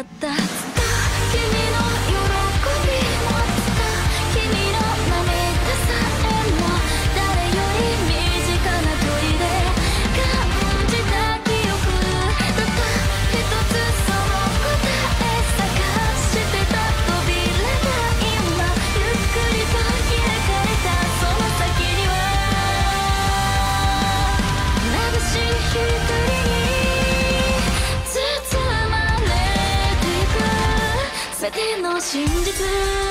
but that's ての真実